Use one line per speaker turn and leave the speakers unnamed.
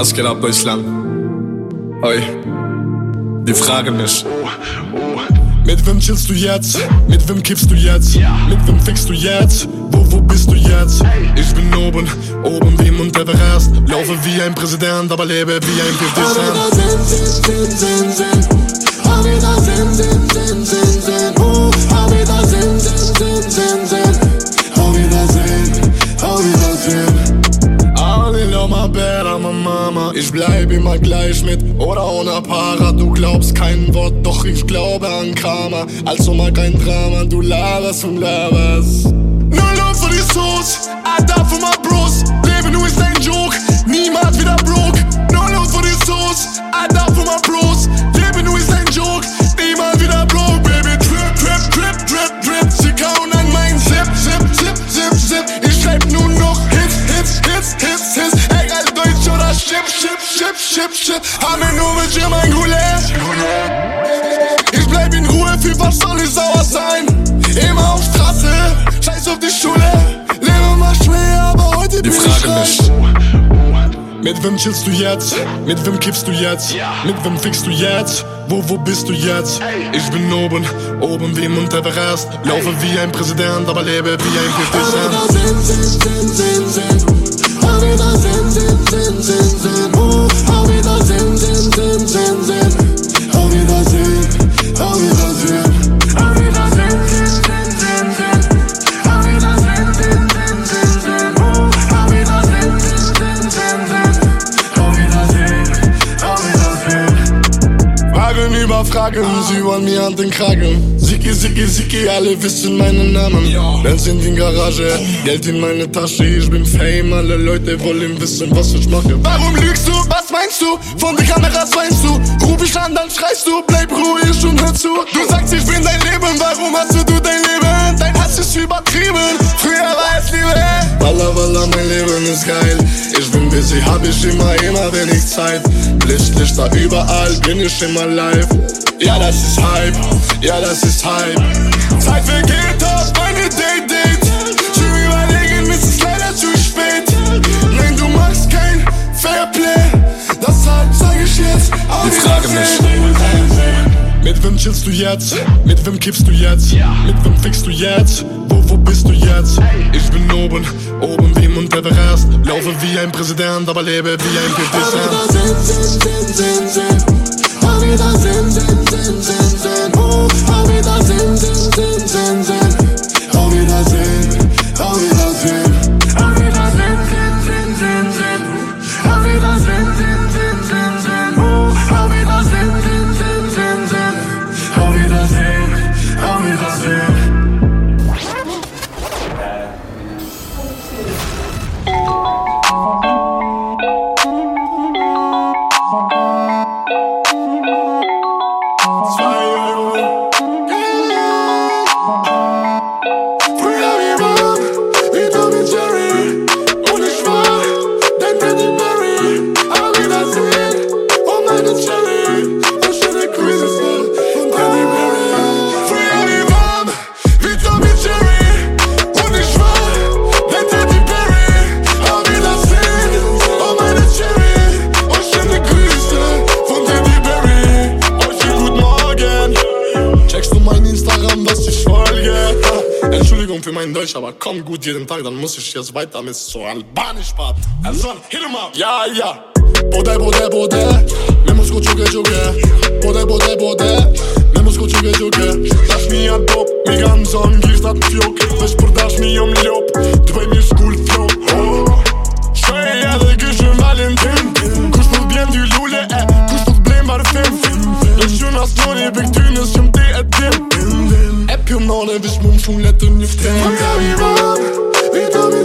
Was geht ab, Deutschland? Oi, die fragen mich. Mit wem chillst du jetzt? Mit wem kippst du jetzt? Mit wem fickst du jetzt? Wo, wo bist du jetzt? Ich bin oben, oben wie Mount Everest. Laufe wie ein Präsident, aber lebe wie ein 50 Ich bleib immer gleich mit oder ohne Para. Du glaubst kein Wort, doch ich glaube an Karma. Also mal kein Drama, du laberst und laberst. No love for die Sauce, I die for my bros. Leben nur ist ein Joke, niemals wieder broke. Chip, Chip, Chip. Haben nur mit Jim ein Goulet. Ich bleib in Ruhe, für was soll ich sauer sein? Immer auf Straße, scheiß auf die Schule. Lebe mal schwer, aber heute bin ich reich. Mit wem chillst du jetzt? Mit wem kippst du jetzt? Mit wem fickst du jetzt? Wo, wo bist du jetzt? Ich bin oben, oben wie Mount Everest. Laufe wie ein Präsident, aber lebe wie ein 50
Auf
Cent. Fragen sie wollen mir an den Kragen. Siki, Siki, Siki, alle wissen meinen Namen. Benz in die Garage, Geld in meine Tasche, ich bin Fame, alle Leute wollen wissen, was ich mache. Warum lügst du? Was meinst du? Von den Kameras weinst du? Ruf ich an, dann schreist du, bleib ruhig und hör zu. Du sagst, ich bin dein Leben, warum hast du dein Leben? Dein Hass ist übertrieben, früher es Liebe. Walla, walla, mein Leben ist geil. Ich bin busy, hab ich immer, immer wenig Zeit. Licht, Lichter überall, bin ich immer live. Ja, das ist Hype, ja, das ist Hype. Zeit vergeht auf meine Date-Date. Schon überlegen, es ist leider zu spät. Nein, du machst kein Fairplay. Deshalb sag ich jetzt, auf
Die Frage
Wiedersehen. Mit wem chillst du jetzt? Mit wem kippst du jetzt? Mit wem fickst du jetzt? Wo, wo bist du jetzt? Ich bin oben, oben wie Mount Everest. Laufe wie ein Präsident, aber lebe wie ein 50 mein Deutsch, aber komm gut jeden Tag, dann muss ich jetzt weiter mit so Albanisch part. Also, hit him up. Ja, ja. Bode, bode, bode. Memusko čuge, čuge. Bode, bode, bode.
Can we roll? We don't